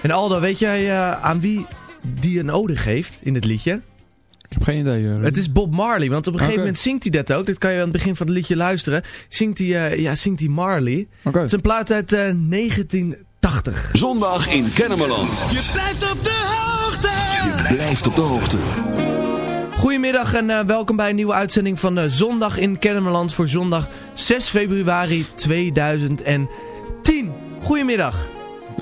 En Aldo, weet jij eh, aan wie die een ode geeft in het liedje? Ik heb geen idee. eh, Het is Bob Marley, want op een gegeven moment zingt hij dat ook. Dit kan je aan het begin van het liedje luisteren. Zingt hij, eh, ja, zingt hij Marley. Het is een plaat uit eh, 1980. Zondag in Kennemerland. je blijft op de hoogte. Je blijft op de hoogte. Goedemiddag en welkom bij een nieuwe uitzending van eh, Zondag in Kennemerland voor zondag 6 februari 2010. Goedemiddag.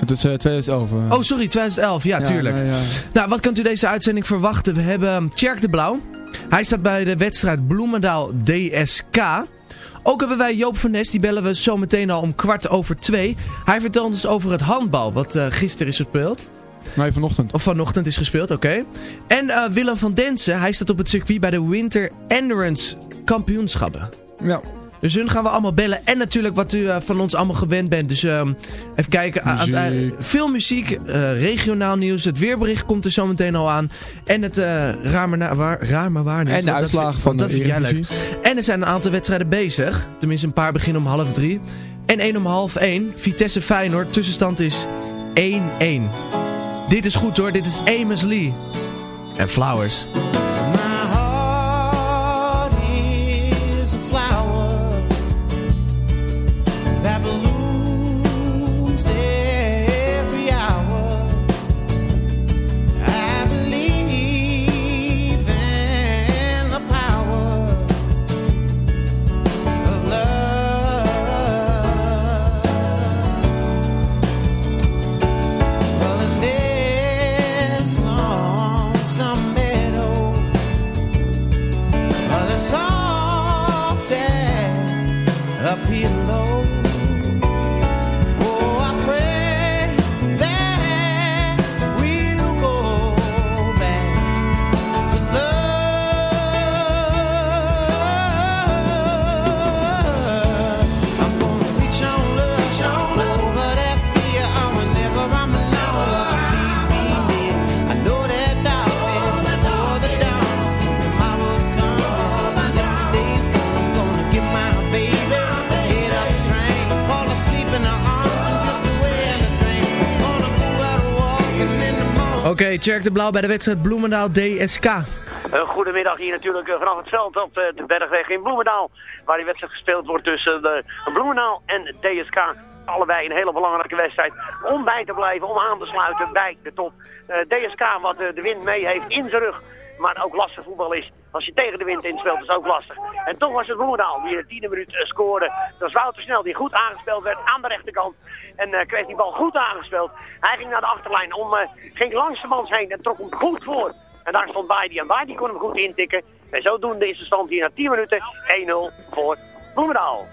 Het is eh, 2011. eh. Oh, sorry, 2011. Ja, Ja, tuurlijk. ja. Nou, wat kunt u deze uitzending verwachten? We hebben Tjerk de Blauw. Hij staat bij de wedstrijd Bloemendaal DSK. Ook hebben wij Joop van Nes, die bellen we zo meteen al om kwart over twee. Hij vertelt ons over het handbal, wat eh, gisteren is gespeeld. Nee, vanochtend. Of vanochtend is gespeeld, oké. En eh, Willem van Densen, hij staat op het circuit bij de Winter Endurance kampioenschappen. Ja. Dus hun gaan we allemaal bellen. En natuurlijk wat u eh, van ons allemaal gewend bent. Dus ehm, even kijken. Aan- aan het einde- Muziek. veel muziek, eh, regionaal nieuws. Het weerbericht komt er zo meteen al aan. En het eh raar, maar waar, raar maar waar nieuws. En de Want uitslagen van de dat vind jij leuk. Eredivisie. En er zijn een aantal wedstrijden bezig. Tenminste een paar beginnen om half drie. En één om half één. Vitesse Feyenoord. Tussenstand is 1-1. Dit is goed hoor. Dit is Amos Lee. En Flowers. Tjerk de Blauw bij de wedstrijd Bloemendaal DSK. Goedemiddag hier natuurlijk eh, vanaf het veld op de, de Bergweg in Bloemendaal. Waar die wedstrijd gespeeld wordt tussen de Bloemendaal en DSK. Allebei een hele belangrijke wedstrijd om bij te blijven, om aan te sluiten bij de top. Eh, DSK wat eh, de wind mee heeft in zijn rug, maar ook lastig voetbal is. Als je tegen de wind inspeelt is ook lastig. En toch was het Bloemendaal die in de tiende minuut eh, scoorde. Dat was Wouter Snel die goed aangespeeld werd aan de rechterkant. En eh, kreeg die bal goed aangespeeld. Hij ging naar de achterlijn, om, eh, ging langs de mans heen en trok hem goed voor. En daar stond Baidi en Baidi kon hem goed intikken. En zodoende is de stand hier na 10 minuten 1-0 voor Bloemendaal.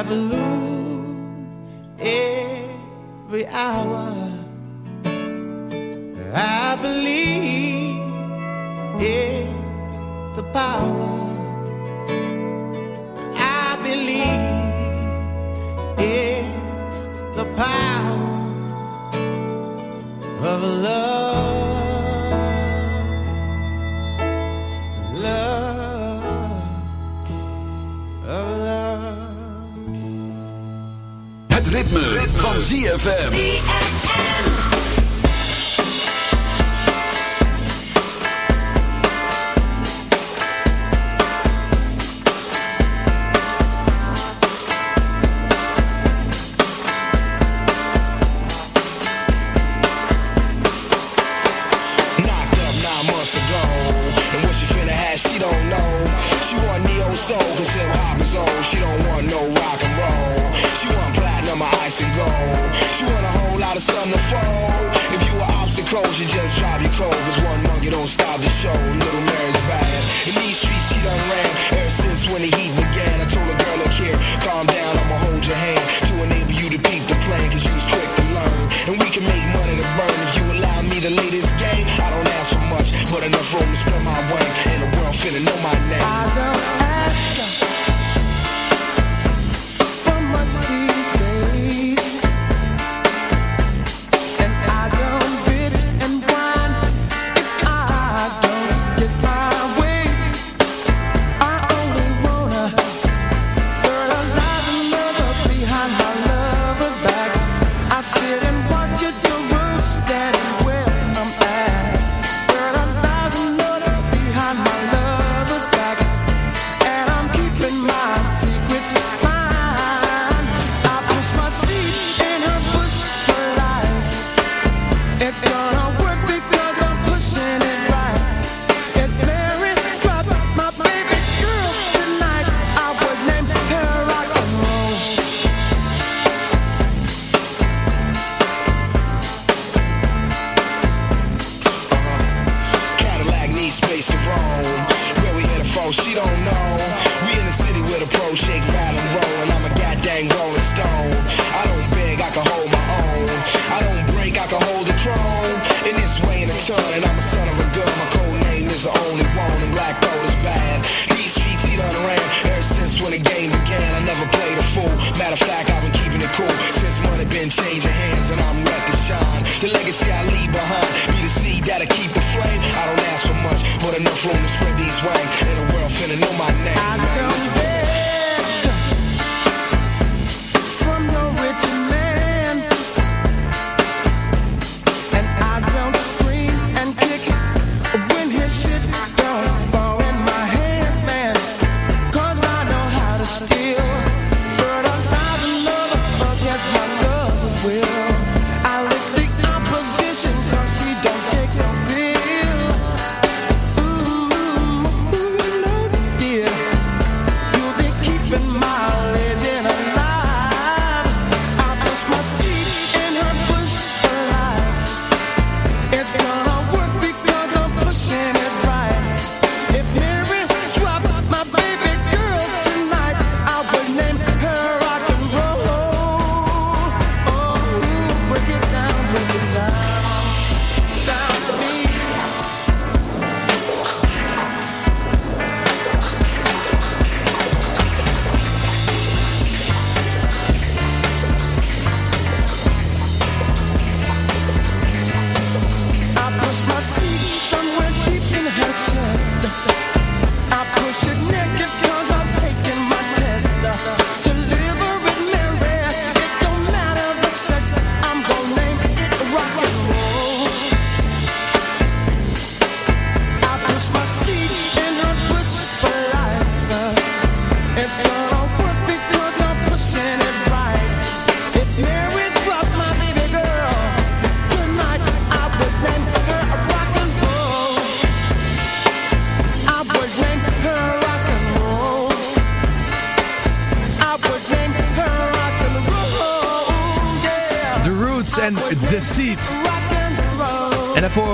I balloon every hour. I believe in the power. van ZFM.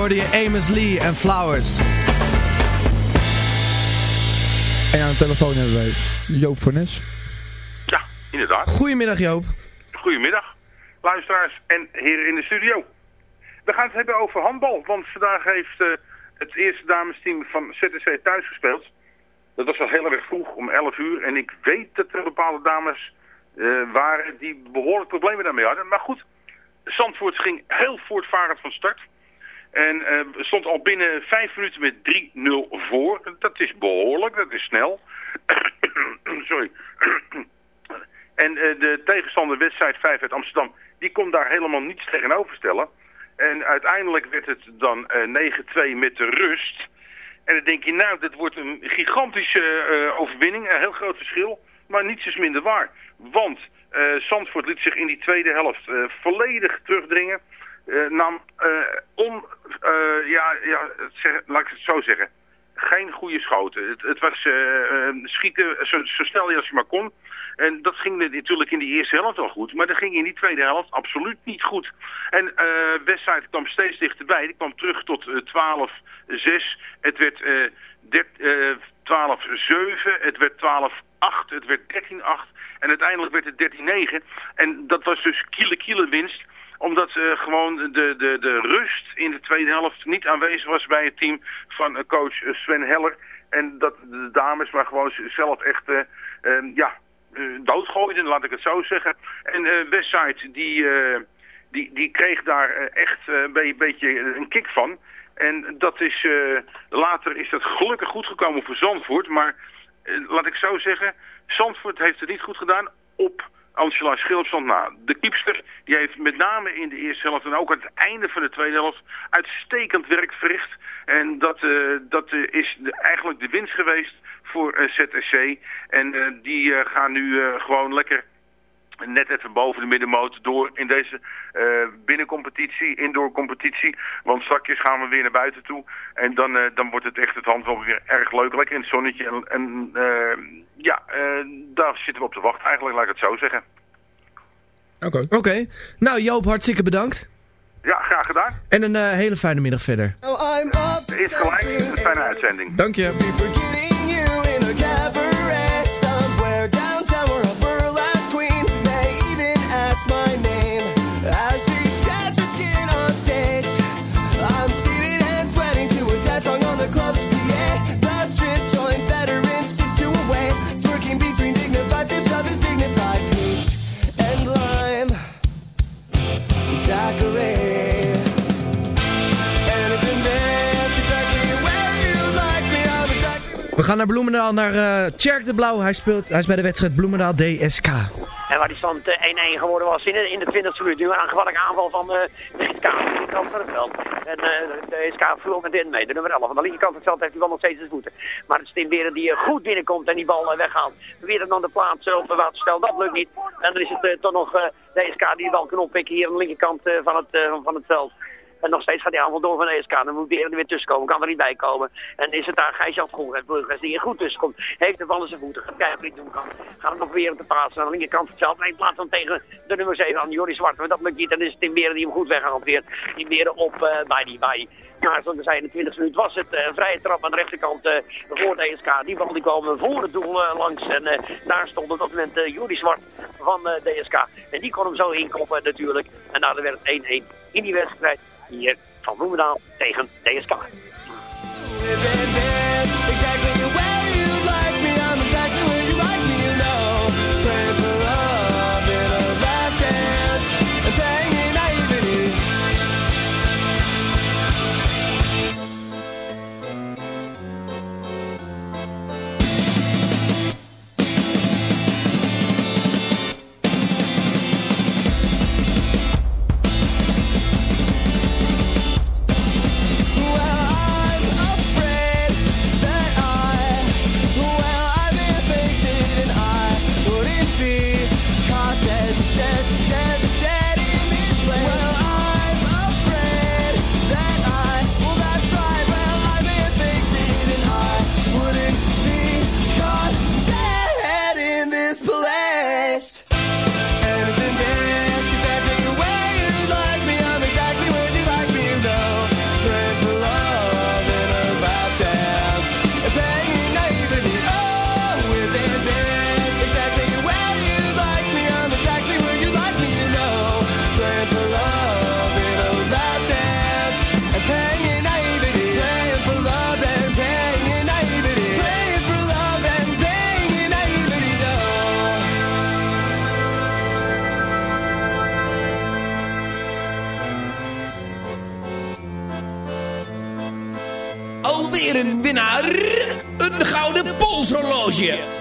Hoorde je Amos Lee en Flowers. En aan de telefoon hebben wij Joop van Nes. Ja, inderdaad. Goedemiddag Joop. Goedemiddag, luisteraars en heren in de studio. We gaan het hebben over handbal, want vandaag heeft eh, het eerste damesteam van ZSC thuis gespeeld. Dat was al heel erg vroeg, om 11 uur. En ik weet dat er bepaalde dames eh, waren die behoorlijk problemen daarmee hadden. Maar goed, Zandvoort ging heel voortvarend van start. En eh, stond al binnen vijf minuten met 3-0 voor. Dat is behoorlijk, dat is snel. Sorry. en uh, de tegenstander wedstrijd 5 uit Amsterdam, die kon daar helemaal niets tegenover stellen. En uiteindelijk werd het dan uh, 9-2 met de rust. En dan denk je, nou, dit wordt een gigantische overwinning, een heel groot verschil. Maar niets is minder waar. Want Zandvoort liet zich in die tweede helft volledig terugdringen. Uh, nam on, ja, ja, zeg, laat ik het zo zeggen, geen goede schoten. Het, het was schieten zo, zo, snel als je maar kon. En dat ging natuurlijk in die eerste helft al goed. Maar dat ging in die tweede helft absoluut niet goed. En uh, Westside kwam steeds dichterbij. Die kwam terug tot uh, 12-6. Het werd uh, 12-7. Het werd 12-8. Het werd 13-8. En uiteindelijk werd het 13-9. En dat was dus kiele kiele winst omdat uh, gewoon de, de, de rust in de tweede helft niet aanwezig was bij het team van uh, coach Sven Heller. En dat de dames maar gewoon zelf echt uh, ja, doodgooiden, laat ik het zo zeggen. En Westside die, die, die kreeg daar echt een beetje een kick van. En dat is, later is dat gelukkig goed gekomen voor Zandvoort. Maar laat ik zo zeggen, Zandvoort heeft het niet goed gedaan op Angela Schilpsand na. De kiepster die heeft met name in de eerste helft en ook aan het einde van de tweede helft uitstekend werk verricht. En dat, uh, dat uh, is eigenlijk de winst geweest voor uh, ZSC. En die gaan nu gewoon lekker net even boven de middenmoot door in deze uh, binnencompetitie, indoor competitie. Want straks gaan we weer naar buiten toe. En dan, uh, dan wordt het echt het handbal weer erg leuk. Lekker in het zonnetje. En, en ja, daar zitten we op te wachten eigenlijk, laat ik het zo zeggen. Oké. Oké. Okay. Nou Joop, hartstikke bedankt. Ja, graag gedaan. En een hele fijne middag verder. Is gelijk, een fijne uitzending. Dank je. Gaan naar Bloemendaal, naar uh, Tjerk de Blauw. Hij, speelt, hij is bij de wedstrijd Bloemendaal DSK. En waar die stand 1-1 uh, geworden was in de, in de 20e minuut. Nu een aangevallige aanval van de SK aan de linkerkant van het veld. En uh, de SK voert met in mee. De nummer 11 van de linkerkant van het veld heeft die bal nog steeds in voeten. Maar het is Beren die goed binnenkomt en die bal weghaalt. Weer dan de plaats op de waterstel. Dat lukt niet. En dan is het toch nog de SK die de bal kan oppikken hier aan de linkerkant van, het, van het veld. En nog steeds gaat die aanval door van de ESK. Dan moet Beren er weer tussenkomen. Kan er niet bij komen. En is het daar Gijs Afgroen, Burgers die er goed tussenkomt. Heeft de bal in zijn voeten. Gaat kijken hij het doen kan. Gaat hem nog weer te passen. Aan de linkerkant zelf. Nee, in plaats van tegen de nummer 7 aan Joris Zwart. Maar dat lukt niet. En is het Tim Beren die hem goed weghanteert. Die Beren op uh, bij die bij. Ja, zoals ik zei, in de 20 minuut was het uh, vrije trap aan de rechterkant uh, voor de ESK. Die bal die kwam voor het doel langs. En daar stond op dat moment uh, Zwart van de DSK. En die kon hem zo inkoppen natuurlijk. En daarna werd het 1-1 in die wedstrijd hier van Bloemendaal tegen DSK. 姐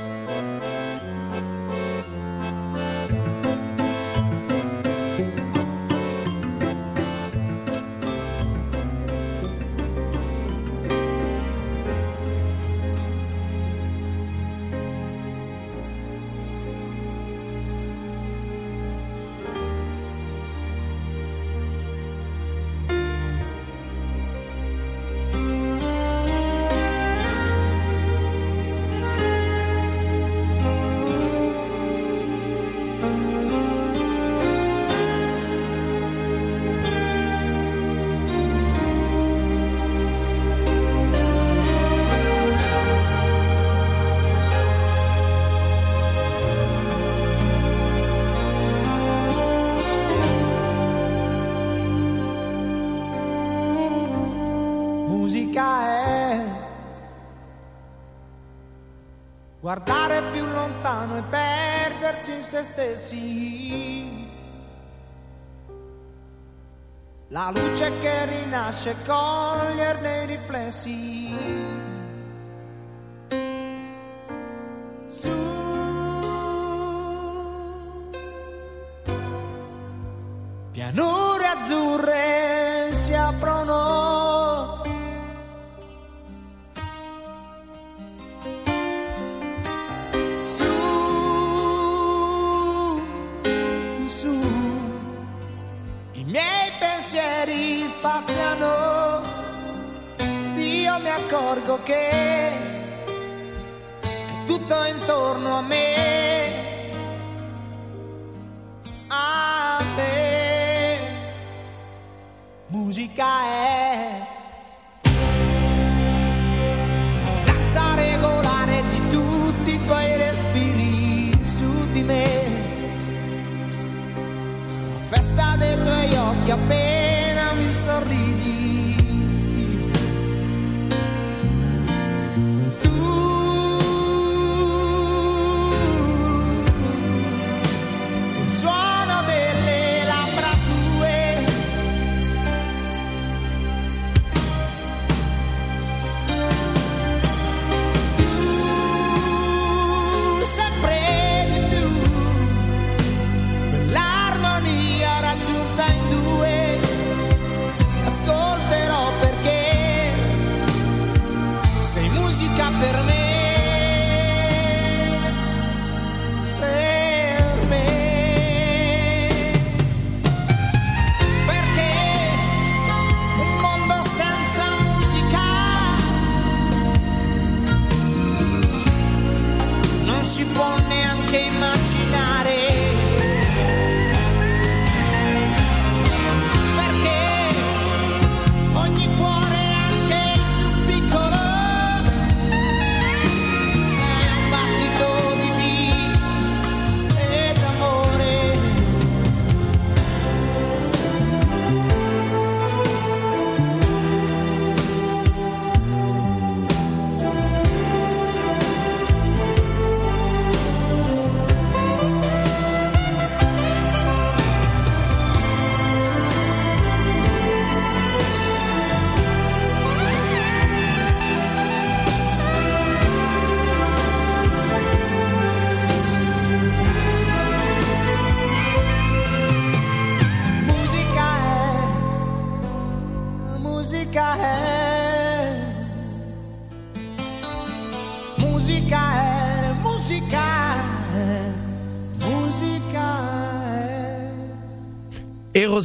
stessi. La luce che rinasce, coglierne i riflessi. Su. Pianure azzurre si aprono. Pensieri spaziano ed io mi accorgo che, tutto intorno a me, a me, musica è. danza regolare di tutti i tuoi respiri su di me. La festa dei tuoi occhi appena mi sorridi.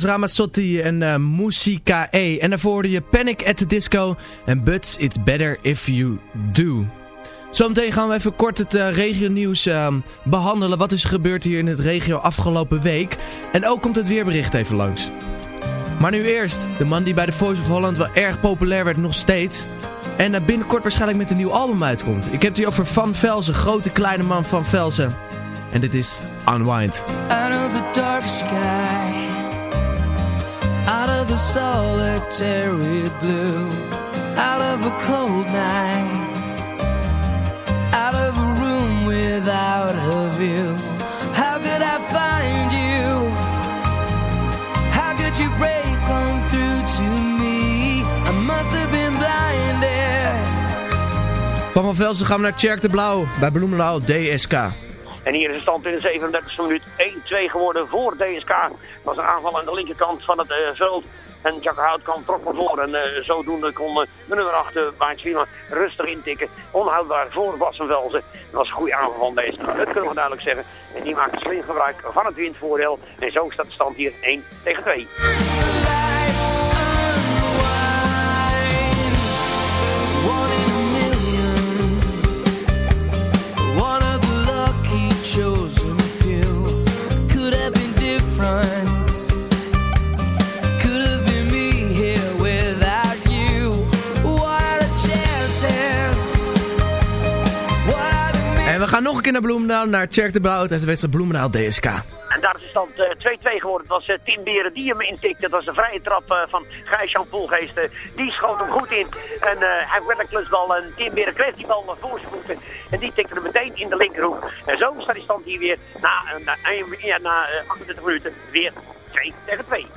Eros Ramazzotti en eh Musica E. En daarvoor hoorde je Panic at the Disco en But It's Better If You Do. Zometeen gaan we even kort het eh regionieuws ehm, behandelen. Wat is er gebeurd hier in het regio afgelopen week. En ook komt het weerbericht even langs. Maar nu eerst, de man die bij de Voice of Holland wel erg populair werd nog steeds. En eh, binnenkort waarschijnlijk met een nieuw album uitkomt. Ik heb het hier over Van Velzen, grote kleine man Van Velzen. En dit is Unwind. out of the dark sky, the solitary blue, out of a cold night, out of a room without a view. How could I find you? How could you break on through to me? I must have been blinded Van Van Velsen gaan we naar Tjerk de Blauw bij Bloemendaal DSK. En hier is de stand in de 37e minuut 1-2 geworden voor DSK. Dat was een aanval aan de linkerkant van het uh, veld. En Hout kwam trok naar voren. En uh, zodoende kon uh, de nummer 8, uh, rustig intikken. Onhoudbaar voor Wassenvelzen. Dat was een goede aanval van deze. Dat kunnen we duidelijk zeggen. En die maakt slim gebruik van het windvoordeel. En zo staat de stand hier 1 tegen 2. En we gaan nog een keer naar Bloemendaal, naar Tjerk de Blauw uit de wedstrijd Bloemendaal DSK. Daar is de stand 2-2 geworden. Het was uh, Tim Beren die hem intikte. Dat was een vrije trap uh, van Gijs-Jan die schoot hem goed in. En hij werd een klusbal. En Tim Beren kreeg die bal voor zijn. En die tikte hem meteen in de linkerhoek. En zo staat die stand hier weer na, na, ja, na 28 minuten weer 2 tegen 2.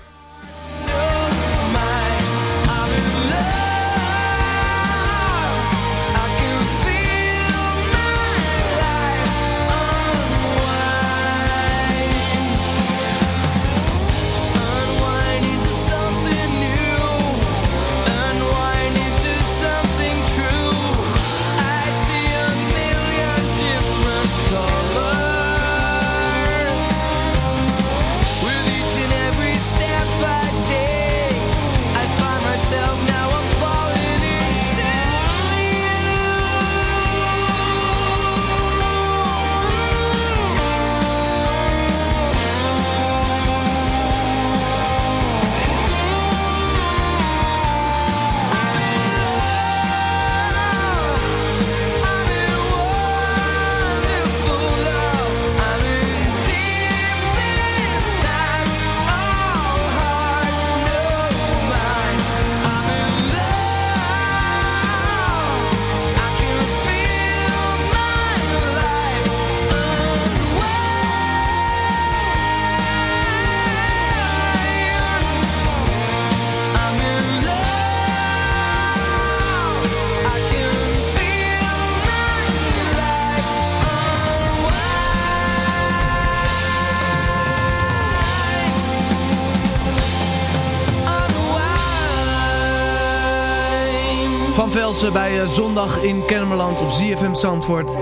Bij uh, Zondag in Kennemerland op ZFM Zandvoort.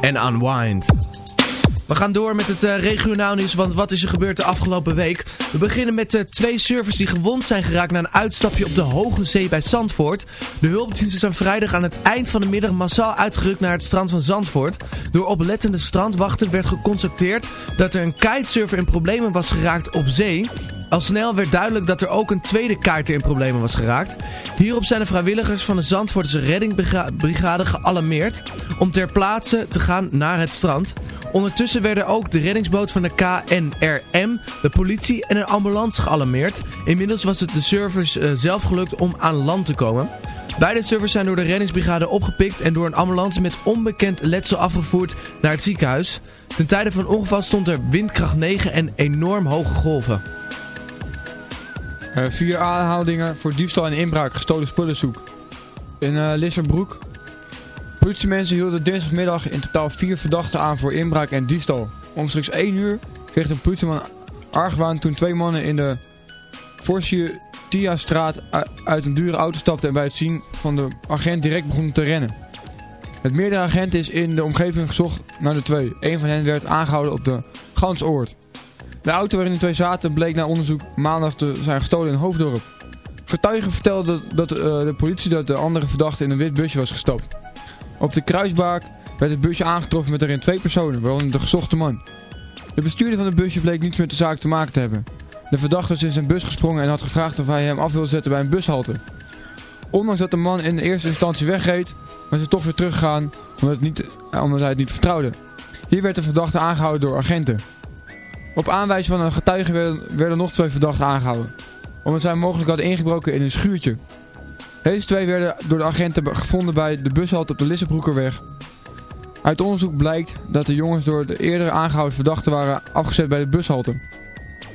En Unwind. We gaan door met het uh, regionaal nieuws, want wat is er gebeurd de afgelopen week? We beginnen met uh, twee surfers die gewond zijn geraakt na een uitstapje op de Hoge Zee bij Zandvoort. De hulpdiensten zijn vrijdag aan het eind van de middag massaal uitgerukt naar het strand van Zandvoort. Door oplettende strandwachten werd geconstateerd dat er een kitesurfer in problemen was geraakt op zee. Al snel werd duidelijk dat er ook een tweede kaarter in problemen was geraakt. Hierop zijn de vrijwilligers van de Zandvoortse reddingbrigade gealarmeerd om ter plaatse te gaan naar het strand. Ondertussen werden ook de reddingsboot van de KNRM, de politie en een ambulance gealarmeerd. Inmiddels was het de surfers uh, zelf gelukt om aan land te komen. Beide surfers zijn door de reddingsbrigade opgepikt en door een ambulance met onbekend letsel afgevoerd naar het ziekenhuis. Ten tijde van ongeval stond er windkracht 9 en enorm hoge golven. Uh, vier aanhoudingen voor diefstal en inbraak gestolen spullenzoek. In uh, Lisserbroek. Politiemensen hielden dinsdagmiddag in totaal vier verdachten aan voor inbraak en diefstal. Omstreeks 1 uur kreeg de politieman argwaan toen twee mannen in de Forsia-straat uit een dure auto stapten en bij het zien van de agent direct begonnen te rennen. Het meerdere agenten is in de omgeving gezocht naar de twee. Een van hen werd aangehouden op de Gansoord. De auto waarin de twee zaten bleek na onderzoek maandag te zijn gestolen in Hoofddorp. Getuigen vertelden dat uh, de politie dat de andere verdachte in een wit busje was gestapt. Op de kruisbaak werd het busje aangetroffen met erin twee personen, waaronder de gezochte man. De bestuurder van het busje bleek niets met de zaak te maken te hebben. De verdachte was in zijn bus gesprongen en had gevraagd of hij hem af wilde zetten bij een bushalte. Ondanks dat de man in de eerste instantie wegreed, was hij toch weer teruggegaan omdat, omdat hij het niet vertrouwde. Hier werd de verdachte aangehouden door agenten. Op aanwijzing van een getuige werden, nog twee verdachten aangehouden. Omdat zij mogelijk hadden ingebroken in een schuurtje. Deze twee werden door de agenten gevonden bij de bushalte op de Lissebroekerweg. Uit onderzoek blijkt dat de jongens door de eerder aangehouden verdachten waren afgezet bij de bushalte.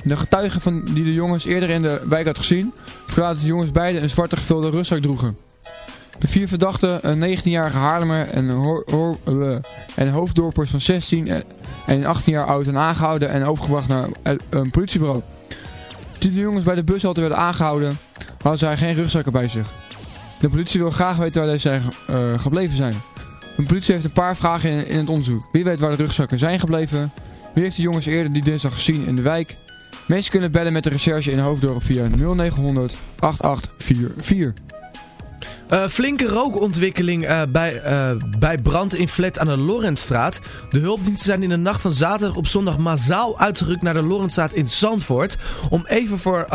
De getuige van die de jongens eerder in de wijk had gezien, verklaarde dat de jongens beide een zwarte gevulde rugzak droegen. De vier verdachten, een 19-jarige Haarlemmer en een, eh, en een hoofddorpers van 16 en en 18 jaar oud zijn aangehouden en overgebracht naar een politiebureau. Toen de jongens bij de bushalte werden aangehouden, hadden zij geen rugzakken bij zich. De politie wil graag weten waar deze zijn eh, gebleven zijn. De politie heeft een paar vragen in, in het onderzoek. Wie weet waar de rugzakken zijn gebleven? Wie heeft de jongens eerder die dinsdag gezien in de wijk? Mensen kunnen bellen met de recherche in Hoofddorp via 0900 8844. Eh, flinke rookontwikkeling eh, bij, eh, bij brand in flat aan de Lorentstraat. De hulpdiensten zijn in de nacht van zaterdag op zondag massaal uitgerukt naar de Lorentstraat in Zandvoort. Om even voor,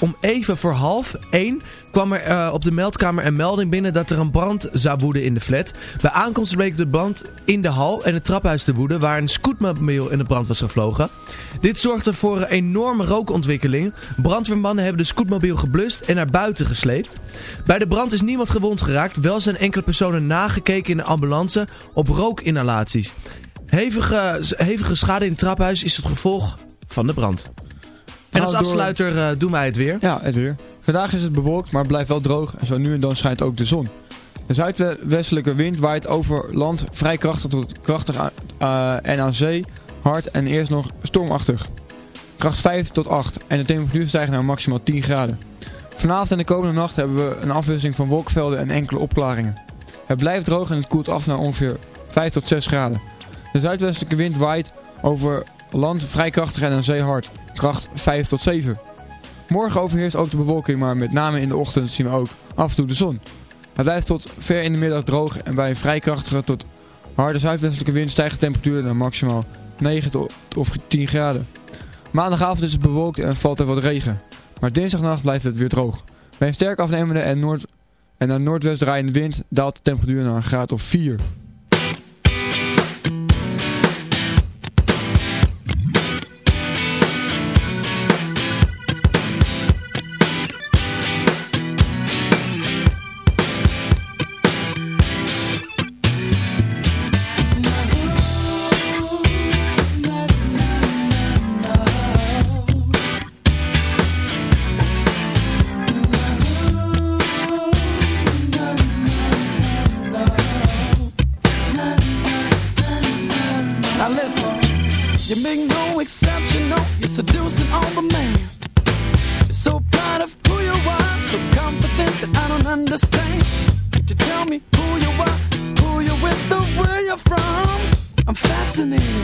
om even voor half één kwam er op de meldkamer een melding binnen dat er een brand zou woeden in de flat. Bij aankomst bleek de brand in de hal en het traphuis te woeden waar een scootmobiel in de brand was gevlogen. Dit zorgde voor een enorme rookontwikkeling. Brandweermannen hebben de scootmobiel geblust en naar buiten gesleept. Bij de brand is niemand gewond geraakt. Wel zijn enkele personen nagekeken in de ambulance op rookinhalaties. Hevige, hevige schade in het traphuis is het gevolg van de brand. En als afsluiter eh, doen wij het weer. Ja, het weer. Vandaag is het bewolkt, maar het blijft wel droog en zo nu en dan schijnt ook de zon. De zuidwestelijke wind waait over land vrij krachtig tot krachtig aan- eh, en aan zee hard en eerst nog stormachtig. Kracht 5 tot 8 en de temperatuur stijgt naar maximaal 10 graden. Vanavond en de komende nacht hebben we een afwisseling van wolkenvelden en enkele opklaringen. Het blijft droog en het koelt af naar ongeveer 5 tot 6 graden. De zuidwestelijke wind waait over land vrij krachtig en aan zee hard. Kracht 5 tot 7. Morgen overheerst ook de bewolking, maar met name in de ochtend zien we ook af en toe de zon. Het blijft tot ver in de middag droog en bij een vrij krachtige tot harde zuidwestelijke wind stijgt de temperatuur naar maximaal 9 tot of 10 graden. Maandagavond is het bewolkt en valt er wat regen. Maar dinsdagnacht blijft het weer droog. Bij een sterk afnemende en, noord en naar noordwest draaiende wind daalt de temperatuur naar een graad of 4. Don't understand. Could tell me who you are, who you're with, or where you're from? I'm fascinated.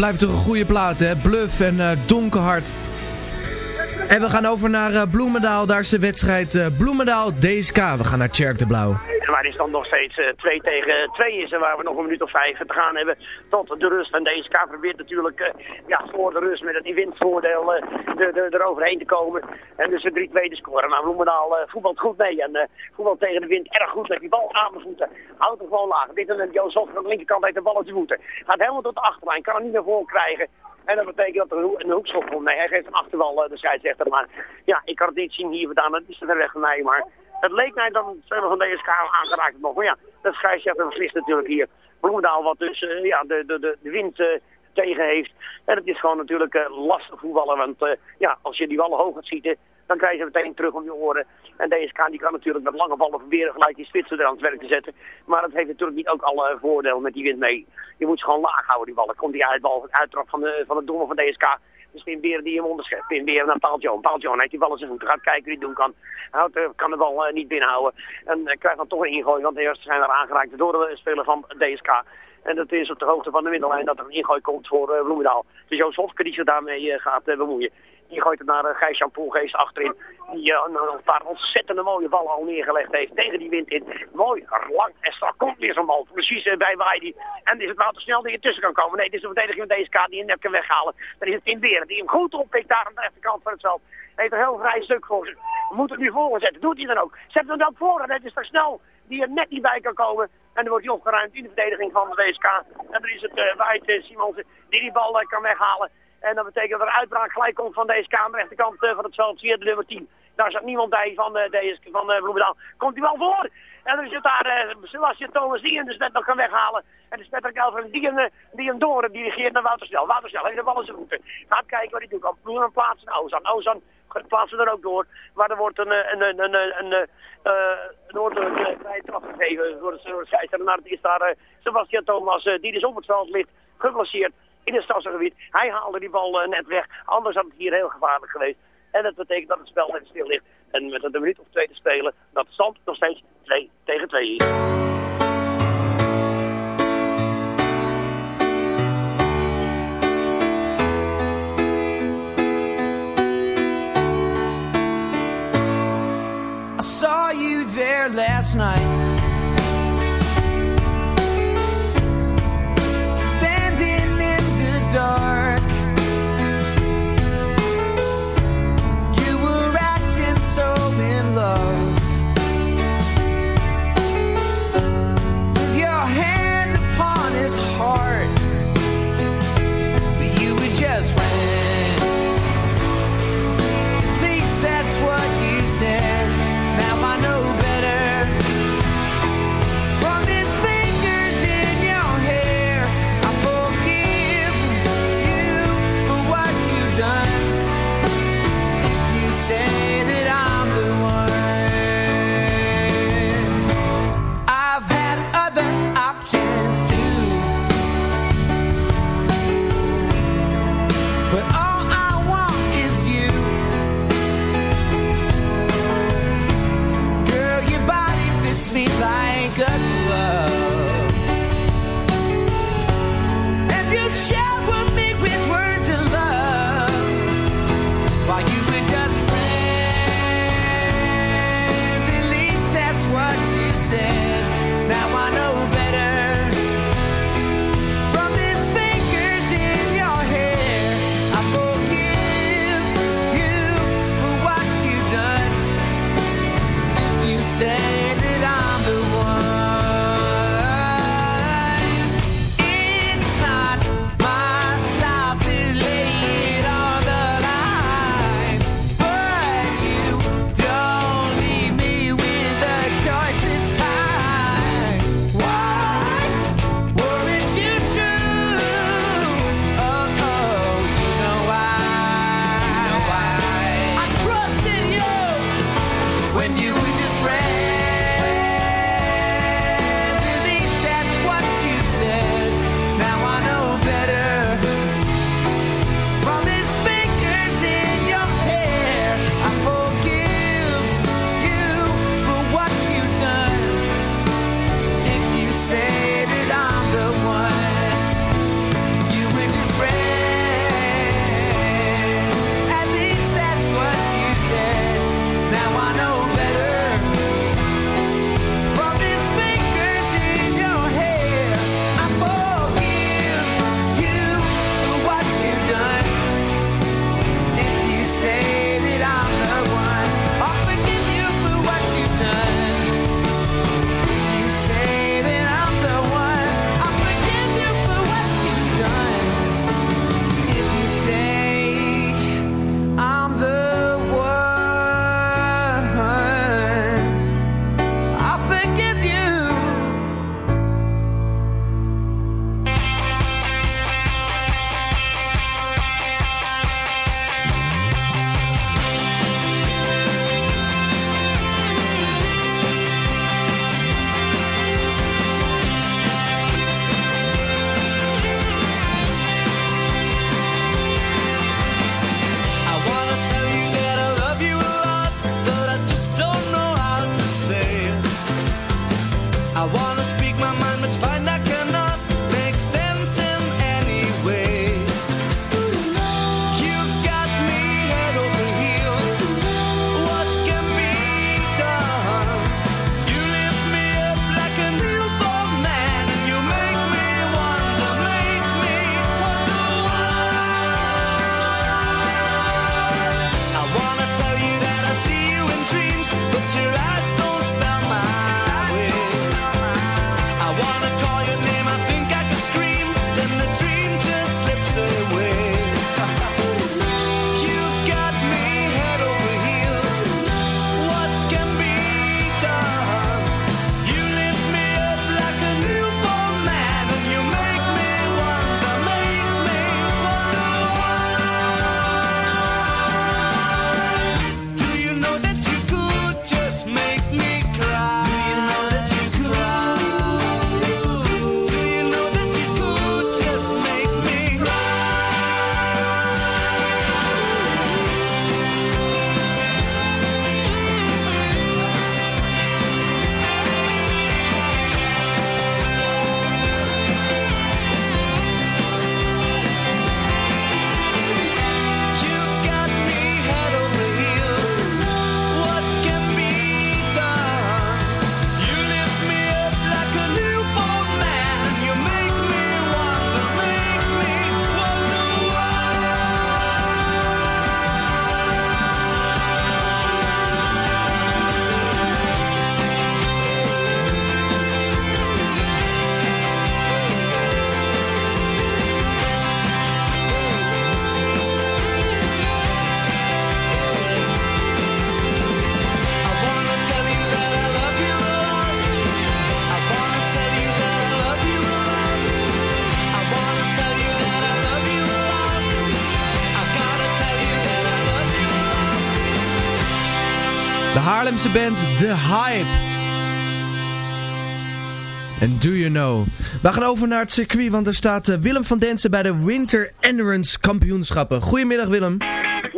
Blijft toch een goede plaat, hè? Bluff en eh Donkerhard. En we gaan over naar eh, Bloemendaal. Daar is de wedstrijd eh, Bloemendaal DSK. We gaan naar Tjerk de Blauw. Waar die stand nog steeds 2 tegen 2 is en waar we nog een minuut of vijf te gaan hebben tot de rust. En DSK probeert natuurlijk eh, ja, voor de rust met het windvoordeel eh, de, de, eroverheen te komen. En dus een 3-2 te scoren. Nou, Bloemendaal eh, voetbalt goed mee en eh voetbalt tegen de wind erg goed met die bal aan de voeten. Houdt hem gewoon laag. Dit en Jozef aan de linkerkant heeft de bal op zijn voeten. Gaat helemaal tot de achterlijn, kan hem niet naar voren krijgen. En dat betekent dat er een ho- een hoekschop komt. Nee, hij geeft een achterbal eh, de scheidsrechter. Maar ja, ik kan het niet zien hier vandaan. Het is te ver weg van mij. Maar het leek mij dan speler van DSK aangeraakt nog. Maar ja, dat scheidsrechter beslist natuurlijk hier. Bloemendaal wat dus eh, ja, de, de, de, wind eh, tegen heeft. En het is gewoon natuurlijk eh, lastig voetballen. Want ja, als je die ballen hoog gaat schieten, dan krijg je meteen terug om je oren. En DSK die kan natuurlijk met lange ballen proberen gelijk die spitsen er aan het werk te zetten. Maar dat heeft natuurlijk niet ook alle voordelen met die wind mee. Je moet ze gewoon laag houden die ballen. Komt die uitbal, uittrap van, van het doel van DSK. Dus Pim die hem onderschept. Pim naar Paul Joan. Paul Joan heeft die bal in zijn voeten. Gaat kijken wie hij doen kan. Houdt, eh, kan de bal eh, niet binnenhouden. En eh, krijgt dan toch een ingooi. Want eerst zijn er aangeraakt door de speler van DSK. En dat is op de hoogte van de middenlijn dat er een ingooi komt voor eh, Bloemendaal. Dus Joost Hofke die zich daarmee gaat eh, bemoeien. Die gooit het naar uh, Gijs Jan Poelgeest achterin. Die eh, een, paar ontzettende mooie ballen al neergelegd heeft tegen die wind in. Mooi, lang en strak komt weer zo'n bal. Precies eh, bij Waidi. En is het nou te snel die er tussen kan komen? Nee, het is de verdediger van DSK die hem net kan weghalen. Dan is het in Beren die hem goed oppikt daar aan de rechterkant van het veld. Heeft een heel vrij stuk voor zich. We moeten het nu voorzetten. Doet hij dan ook. Zet hem dan voor en het is toch snel die er net niet bij kan komen. En dan wordt hij opgeruimd in de verdediging van de WSK. En dan is het uh, Simonsen die die bal kan weghalen. En dat betekent dat er uitbraak gelijk komt van deze de rechterkant van het veld. De nummer 10. Daar zat niemand bij van, deze, van Bloemendaal. Komt hij wel voor. En dan zit daar Sebastian Thomas die hem dus net nog kan weghalen. En de Patrick Elfren die hem, die hem door dirigeert naar Wouter Snel. Wouter Snel heeft de bal in zijn voeten. Gaat kijken wat hij doet. Kan Bloemen plaatsen Ozan. Ozan plaatsen er ook door. Maar er wordt een, een, een, een, een, een, een vrije trap gegeven door de, scheidsrechter. het is daar Sebastian Thomas die dus op het veld ligt, geblesseerd in het stadsgebied. Hij haalde die bal net weg. Anders had het hier heel gevaarlijk geweest. En dat betekent dat het spel net stil ligt. En met een minuut of twee te spelen, dat stand nog steeds 2 tegen 2 is. Last night. Haarlemse band The Hype. En do you know? We gaan over naar het circuit, want er staat eh, Willem van Densen bij de Winter Endurance Kampioenschappen. Goedemiddag Willem.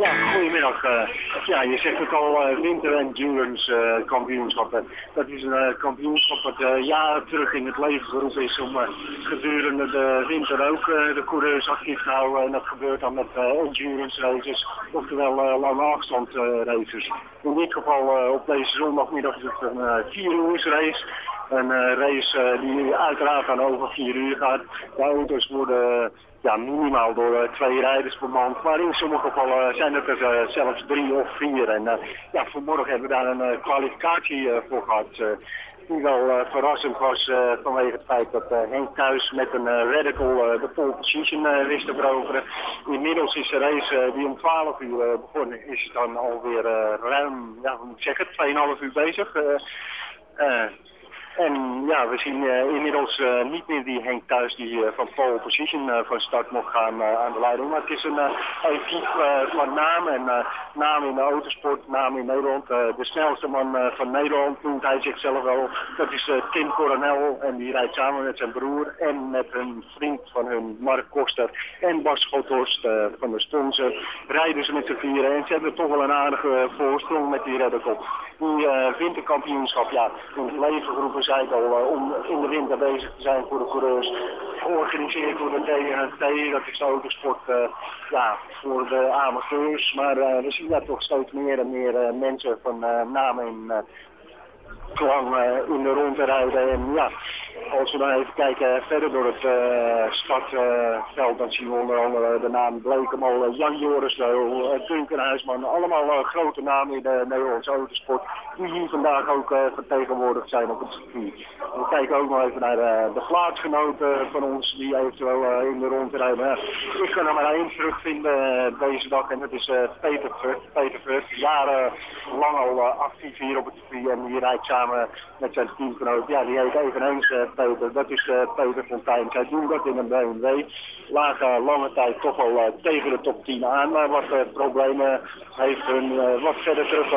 Ja, goedemiddag. Uh, ja, je zegt het al, uh, Winter Endurance uh, kampioenschappen. Dat is een kampioenschap dat jaren terug in het leven geroepen is om gedurende de winter ook de coureurs actief te houden. En dat gebeurt dan met endurance races, oftewel lange afstand races. In dit geval op deze zondagmiddag is het een 4 uur race. Een race die uiteraard aan over 4 uur gaat. De auto's worden ja, minimaal door twee rijders bemand. Maar in sommige gevallen zijn het er zelfs drie of vier. En ja, vanmorgen hebben we daar een kwalificatie voor gehad. die wel verrassend was vanwege het feit dat Henk Thuis met een radical de pole position wist te veroveren. Inmiddels is de race die om 12 uur begonnen, is dan alweer ruim, ja, moet ik zeggen, 2,5 uur bezig. En ja, we zien uh, inmiddels uh, niet meer die Henk Thuis die uh, van pole position van start mocht gaan aan de leiding. Maar het is een equipe van naam en naam in de autosport, naam in Nederland. de snelste man van Nederland noemt hij zichzelf wel. Dat is Tim Coronel en die rijdt samen met zijn broer en met een vriend van hun, Mark Koster en Bas Schothorst van de sponsor. Rijden ze met z'n vieren en ze hebben toch wel een aardige voorsprong met die Red. Die winterkampioenschap, ja, in het leven geroepen zei al, om in de winter bezig te zijn voor de coureurs. Georganiseerd door de DNT, dat is de autosport uh, ja, voor de amateurs. Maar uh, we zien daar toch steeds meer en meer mensen van namen in klang in de rond rijden. En ja, als we dan even kijken verder door het uh, startveld, dan zien we onder andere de naam Blekemal, Jan Joris Duncan Huisman. Allemaal grote namen in de Nederlandse autosport die hier vandaag ook vertegenwoordigd zijn op het circuit. We kijken ook nog even naar de, de plaatsgenoten van ons die eventueel in de rond rijden. Ja, ik kan er maar één terugvinden deze dag en dat is Peter Vurt. Peter Vurt, jarenlang al actief hier op het circuit en die rijdt samen met zijn teamgenoot. Ja, die heeft eveneens Peter. Dat is uh, Peter Fontijn. Zij doen dat in een BMW. Lagen lange tijd toch al uh, tegen de top 10 aan. Maar wat problemen heeft hun wat verder terug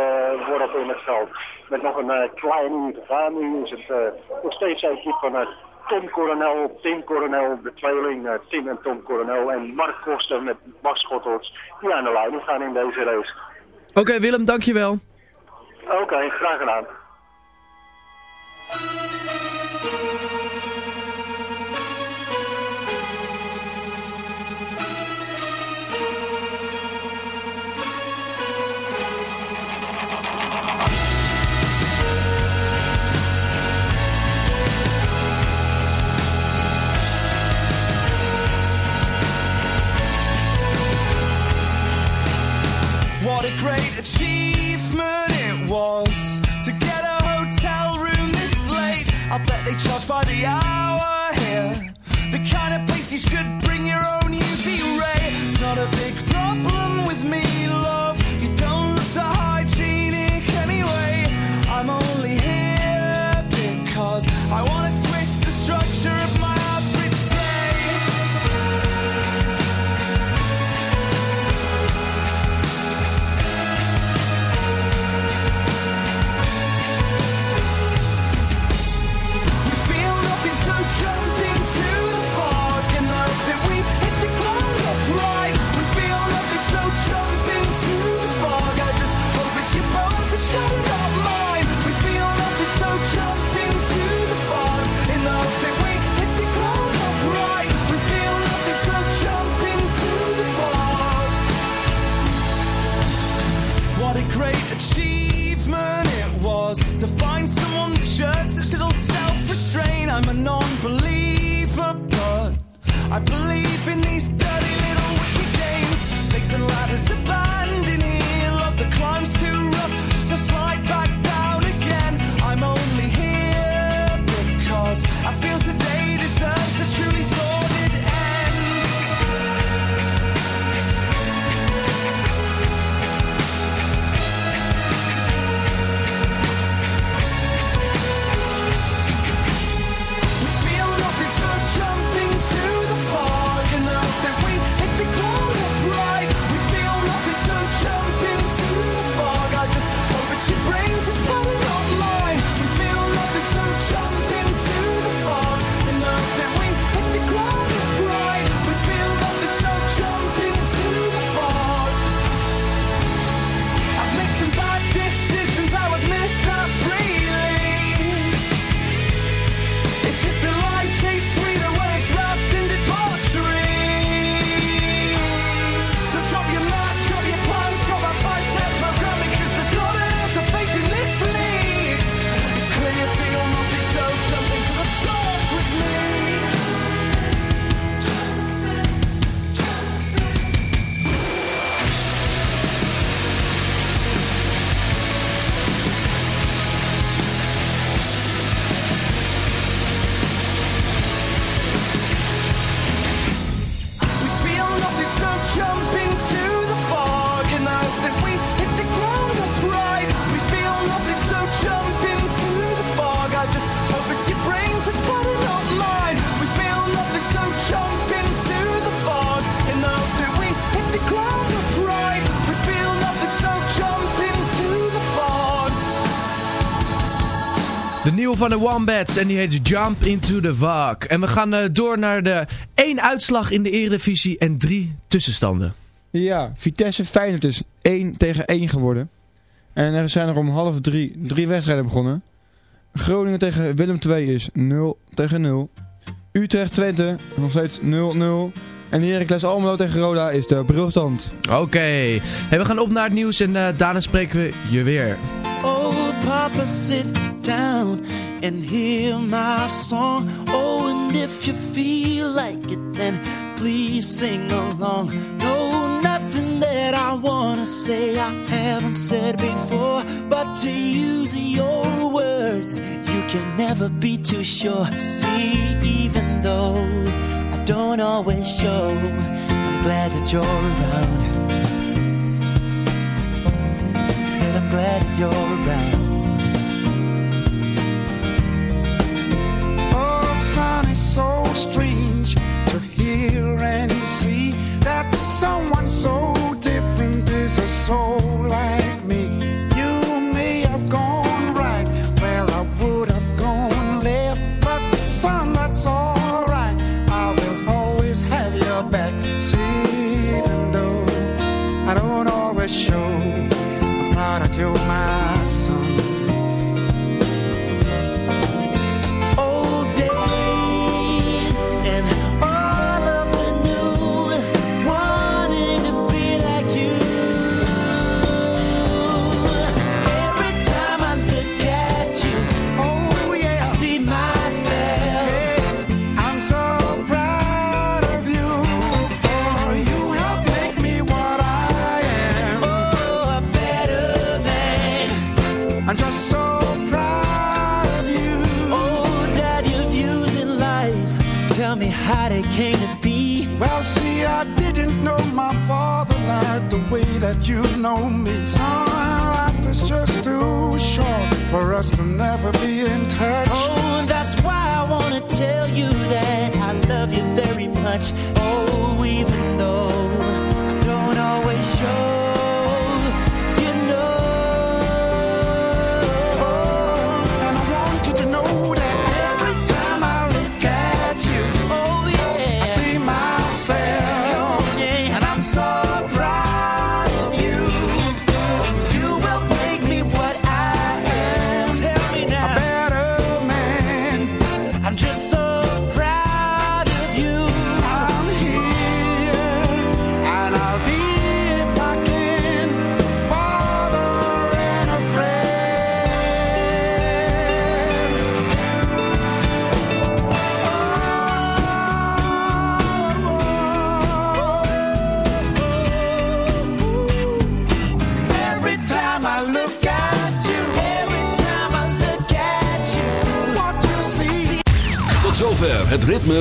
worpen in het veld. Met nog een klein uur te gaan. Nu is het nog steeds een equipe van Tom Coronel, Tim Coronel, de tweeling Tim en Tom Coronel. En Mark Koster met Bas Schottorts die aan de leiding gaan in deze race. Oké okay, Willem, dankjewel. Oké, okay, graag gedaan. The hour here. The kind of place you should bring your own UV ray. It's not a big problem with me, on the shirt, such little self restraint. I'm a non believer, but I believe in these dirty little wicked games. Snakes and ladders above. Nieuwe van de Wombats en die heet Jump Into The Vak. En we gaan uh, door naar de één uitslag in de Eredivisie en drie tussenstanden. Ja, Vitesse Feyenoord is 1 tegen 1 geworden. En er zijn er om half drie drie wedstrijden begonnen. Groningen tegen Willem II is 0 tegen 0. Utrecht Twente nog steeds 0-0. En Heracles Almelo tegen Roda is de brilstand. Oké, okay. hey, we gaan op naar het nieuws en uh, daarna spreken we je weer. Oh papa sit down and hear my song. Oh and if you feel like it then please sing along. No nothing that I wanna say I haven't said before. But to use your words you can never be too sure. See even though don't always show. I'm glad that you're around. I Said I'm glad that you're around. Oh, son, it's so strange to hear and see that someone so different is a soul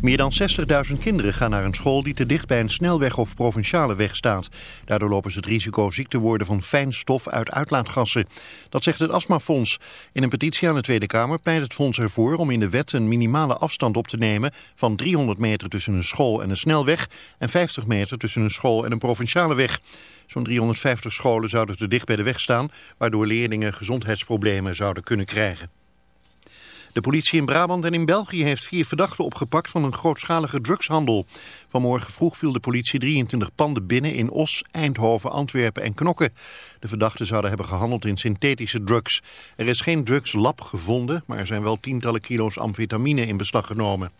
Meer dan 60.000 kinderen gaan naar een school die te dicht bij een snelweg of provinciale weg staat. Daardoor lopen ze het risico ziek te worden van fijn stof uit uitlaatgassen. Dat zegt het Astmafonds. In een petitie aan de Tweede Kamer pleit het fonds ervoor om in de wet een minimale afstand op te nemen van 300 meter tussen een school en een snelweg en 50 meter tussen een school en een provinciale weg. Zo'n 350 scholen zouden te dicht bij de weg staan, waardoor leerlingen gezondheidsproblemen zouden kunnen krijgen. De politie in Brabant en in België heeft vier verdachten opgepakt van een grootschalige drugshandel. Vanmorgen vroeg viel de politie 23 panden binnen in Os, Eindhoven, Antwerpen en Knokke. De verdachten zouden hebben gehandeld in synthetische drugs. Er is geen drugslab gevonden, maar er zijn wel tientallen kilo's amfetamine in beslag genomen.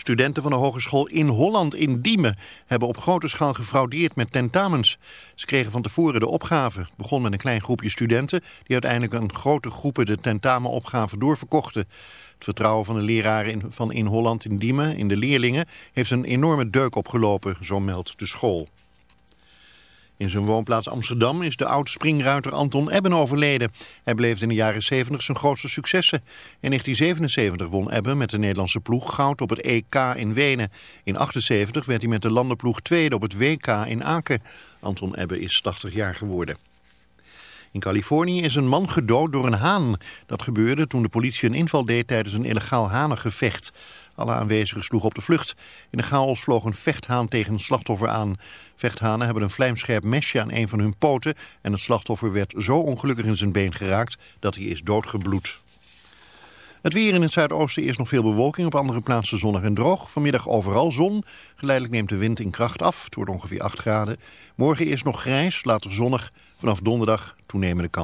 Studenten van de Hogeschool in Holland in Diemen hebben op grote schaal gefraudeerd met tentamens. Ze kregen van tevoren de opgave. Het begon met een klein groepje studenten die uiteindelijk een grote groepen de tentamenopgave doorverkochten. Het vertrouwen van de leraren van in Holland in Diemen, in de leerlingen, heeft een enorme deuk opgelopen, zo meldt de school. In zijn woonplaats Amsterdam is de oud-springruiter Anton Ebben overleden. Hij bleef in de jaren 70 zijn grootste successen. In 1977 won Ebben met de Nederlandse ploeg goud op het EK in Wenen. In 1978 werd hij met de landenploeg tweede op het WK in Aken. Anton Ebben is 80 jaar geworden. In Californië is een man gedood door een haan. Dat gebeurde toen de politie een inval deed tijdens een illegaal hanengevecht. Alle aanwezigen sloegen op de vlucht. In de chaos vloog een vechthaan tegen een slachtoffer aan. Vechthanen hebben een vlijmscherp mesje aan een van hun poten... en het slachtoffer werd zo ongelukkig in zijn been geraakt dat hij is doodgebloed. Het weer in het zuidoosten is nog veel bewolking, op andere plaatsen zonnig en droog. Vanmiddag overal zon. Geleidelijk neemt de wind in kracht af. Het wordt ongeveer 8 graden. Morgen is nog grijs, later zonnig. Vanaf donderdag toenemende kans.